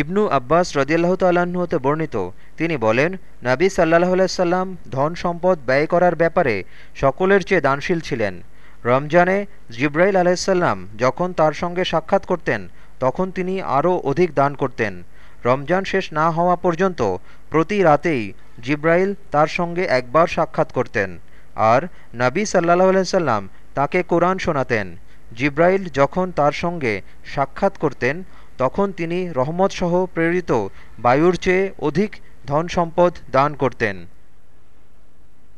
ইবনু আব্বাস রদিয়াল্লাহ তাল্লাহ্ন হতে বর্ণিত। তিনি বলেন, নাবী সাল্লাহ সাল্লাম ধন সম্পদ ব্যয় করার ব্যাপারে সকলের চেয়ে দানশীল ছিলেন। রমজানে জিব্রাইল আলাইসাল্লাম যখন তার সঙ্গে সাক্ষাৎ করতেন, তখন তিনি আরও অধিক দান করতেন। রমজান শেষ না হওয়া পর্যন্ত প্রতি রাতেই জিব্রাইল তার সঙ্গে একবার সাক্ষাৎ করতেন। আর নাবী সাল্লাহ সাল্লাম তাকে কোরআন শোনাতেন। জিব্রাইল যখন তার সঙ্গে সাক্ষাৎ করতেন তখন তিনি রহমতসহ প্রেরিত বায়ুর চেয়ে অধিক ধন সম্পদ দান করতেন।